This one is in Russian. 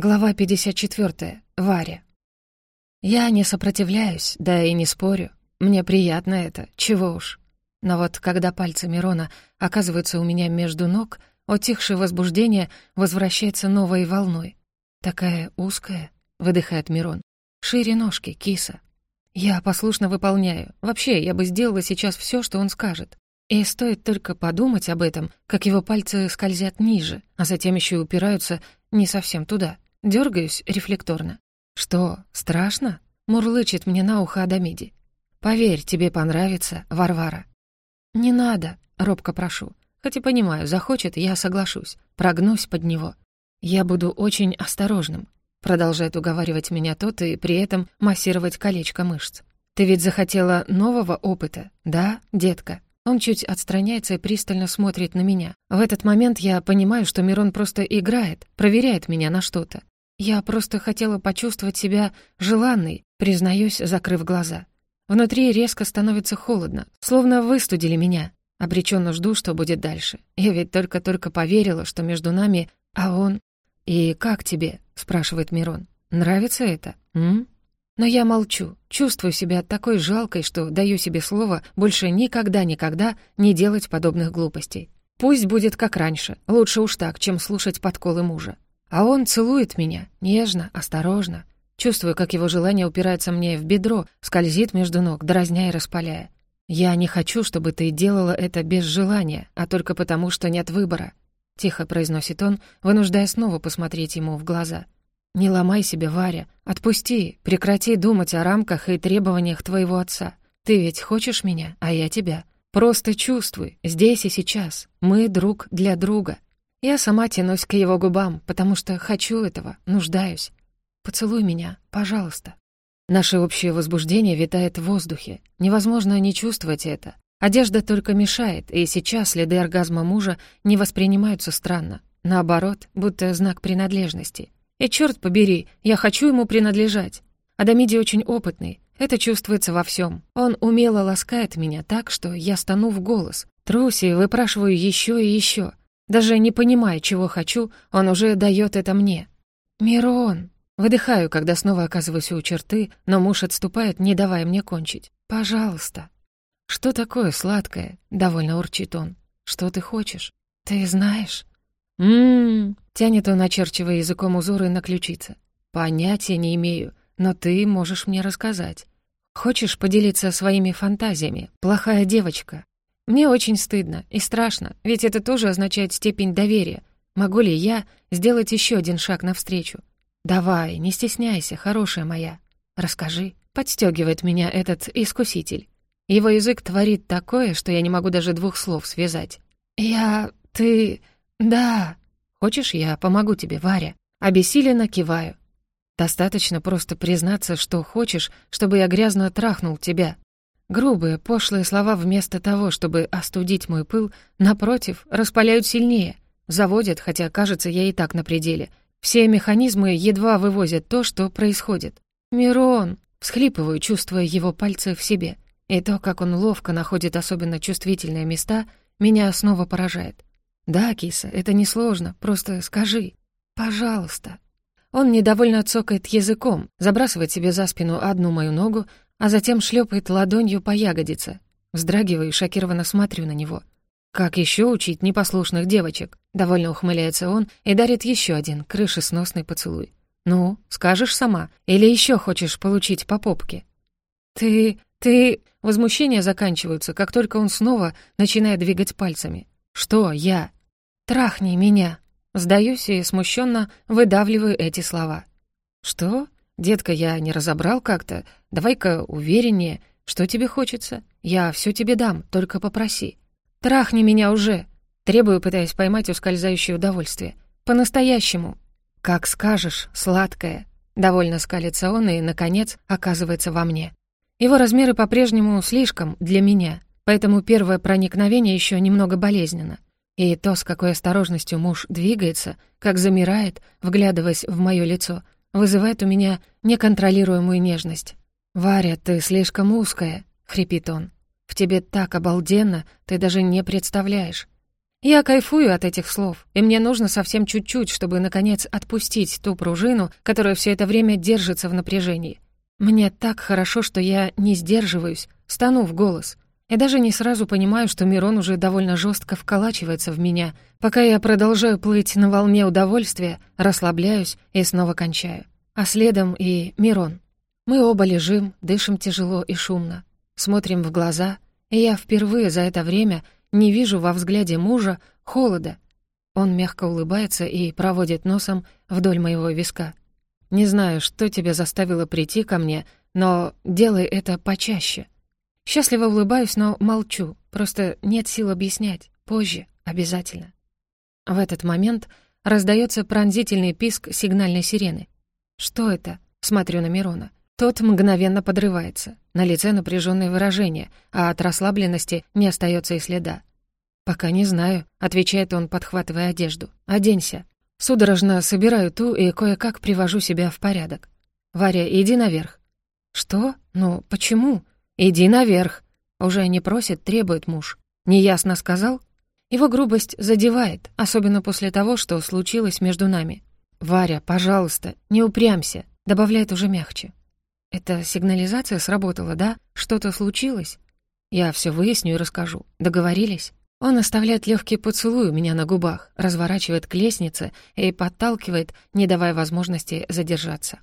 Глава 54. Варя. Я не сопротивляюсь, да и не спорю. Мне приятно это, чего уж. Но вот когда пальцы Мирона оказываются у меня между ног, утихшее возбуждение возвращается новой волной. «Такая узкая», — выдыхает Мирон. «Шире ножки, киса». Я послушно выполняю. Вообще, я бы сделала сейчас все, что он скажет. И стоит только подумать об этом, как его пальцы скользят ниже, а затем еще и упираются не совсем туда. Дёргаюсь рефлекторно. «Что, страшно?» — мурлычет мне на ухо Адамиди. «Поверь, тебе понравится, Варвара». «Не надо», — робко прошу. Хотя понимаю, захочет, я соглашусь. Прогнусь под него. «Я буду очень осторожным», — продолжает уговаривать меня тот и при этом массировать колечко мышц. «Ты ведь захотела нового опыта, да, детка?» Он чуть отстраняется и пристально смотрит на меня. В этот момент я понимаю, что Мирон просто играет, проверяет меня на что-то. Я просто хотела почувствовать себя желанной, признаюсь, закрыв глаза. Внутри резко становится холодно, словно выстудили меня. Обреченно жду, что будет дальше. Я ведь только-только поверила, что между нами, а он... «И как тебе?» — спрашивает Мирон. «Нравится это, м?» Но я молчу, чувствую себя такой жалкой, что даю себе слово больше никогда-никогда не делать подобных глупостей. Пусть будет как раньше, лучше уж так, чем слушать подколы мужа. А он целует меня, нежно, осторожно. Чувствую, как его желание упирается мне в бедро, скользит между ног, дразня и распаляя. «Я не хочу, чтобы ты делала это без желания, а только потому, что нет выбора», — тихо произносит он, вынуждая снова посмотреть ему в глаза — «Не ломай себя, Варя. Отпусти, прекрати думать о рамках и требованиях твоего отца. Ты ведь хочешь меня, а я тебя. Просто чувствуй, здесь и сейчас. Мы друг для друга. Я сама тянусь к его губам, потому что хочу этого, нуждаюсь. Поцелуй меня, пожалуйста». Наше общее возбуждение витает в воздухе. Невозможно не чувствовать это. Одежда только мешает, и сейчас следы оргазма мужа не воспринимаются странно. Наоборот, будто знак принадлежности. И черт побери, я хочу ему принадлежать. Адамиди очень опытный, это чувствуется во всем. Он умело ласкает меня так, что я стану в голос. Трусь и выпрашиваю еще и еще. Даже не понимая, чего хочу, он уже дает это мне. «Мирон!» Выдыхаю, когда снова оказываюсь у черты, но муж отступает, не давая мне кончить. «Пожалуйста». «Что такое сладкое?» — довольно урчит он. «Что ты хочешь?» «Ты знаешь?» «М-м-м», тянет он, очерчивая языком узоры на ключице. «Понятия не имею, но ты можешь мне рассказать. Хочешь поделиться своими фантазиями, плохая девочка? Мне очень стыдно и страшно, ведь это тоже означает степень доверия. Могу ли я сделать еще один шаг навстречу? Давай, не стесняйся, хорошая моя. Расскажи». Подстегивает меня этот искуситель. Его язык творит такое, что я не могу даже двух слов связать. «Я... ты...» «Да. Хочешь, я помогу тебе, Варя?» Обессиленно киваю. «Достаточно просто признаться, что хочешь, чтобы я грязно трахнул тебя». Грубые, пошлые слова вместо того, чтобы остудить мой пыл, напротив, распаляют сильнее, заводят, хотя, кажется, я и так на пределе. Все механизмы едва вывозят то, что происходит. «Мирон!» — всхлипываю, чувствуя его пальцы в себе. И то, как он ловко находит особенно чувствительные места, меня снова поражает. «Да, киса, это несложно, просто скажи. Пожалуйста». Он недовольно цокает языком, забрасывает себе за спину одну мою ногу, а затем шлепает ладонью по ягодице. Вздрагиваю и шокированно смотрю на него. «Как еще учить непослушных девочек?» Довольно ухмыляется он и дарит еще один крышесносный поцелуй. «Ну, скажешь сама, или еще хочешь получить по попке?» «Ты... ты...» Возмущения заканчиваются, как только он снова начинает двигать пальцами. «Что я?» «Трахни меня!» Сдаюсь и смущенно выдавливаю эти слова. «Что? Детка, я не разобрал как-то. Давай-ка увереннее. Что тебе хочется? Я все тебе дам, только попроси. Трахни меня уже!» Требую, пытаясь поймать ускользающее удовольствие. «По-настоящему!» «Как скажешь, сладкое!» Довольно скалится он и, наконец, оказывается во мне. Его размеры по-прежнему слишком для меня, поэтому первое проникновение еще немного болезненно. И то, с какой осторожностью муж двигается, как замирает, вглядываясь в моё лицо, вызывает у меня неконтролируемую нежность. «Варя, ты слишком узкая», — хрипит он. «В тебе так обалденно, ты даже не представляешь». Я кайфую от этих слов, и мне нужно совсем чуть-чуть, чтобы, наконец, отпустить ту пружину, которая все это время держится в напряжении. Мне так хорошо, что я не сдерживаюсь, стану в голос. И даже не сразу понимаю, что Мирон уже довольно жестко вколачивается в меня, пока я продолжаю плыть на волне удовольствия, расслабляюсь и снова кончаю. А следом и Мирон. Мы оба лежим, дышим тяжело и шумно, смотрим в глаза, и я впервые за это время не вижу во взгляде мужа холода. Он мягко улыбается и проводит носом вдоль моего виска. «Не знаю, что тебя заставило прийти ко мне, но делай это почаще». Счастливо улыбаюсь, но молчу. Просто нет сил объяснять. Позже. Обязательно. В этот момент раздается пронзительный писк сигнальной сирены. «Что это?» — смотрю на Мирона. Тот мгновенно подрывается. На лице напряженное выражение, а от расслабленности не остается и следа. «Пока не знаю», — отвечает он, подхватывая одежду. «Оденься». Судорожно собираю ту и кое-как привожу себя в порядок. «Варя, иди наверх». «Что? Ну, почему?» «Иди наверх!» Уже не просит, требует муж. Неясно сказал? Его грубость задевает, особенно после того, что случилось между нами. «Варя, пожалуйста, не упрямься», — добавляет уже мягче. «Это сигнализация сработала, да? Что-то случилось?» «Я все выясню и расскажу. Договорились?» Он оставляет легкий поцелуй у меня на губах, разворачивает к лестнице и подталкивает, не давая возможности задержаться.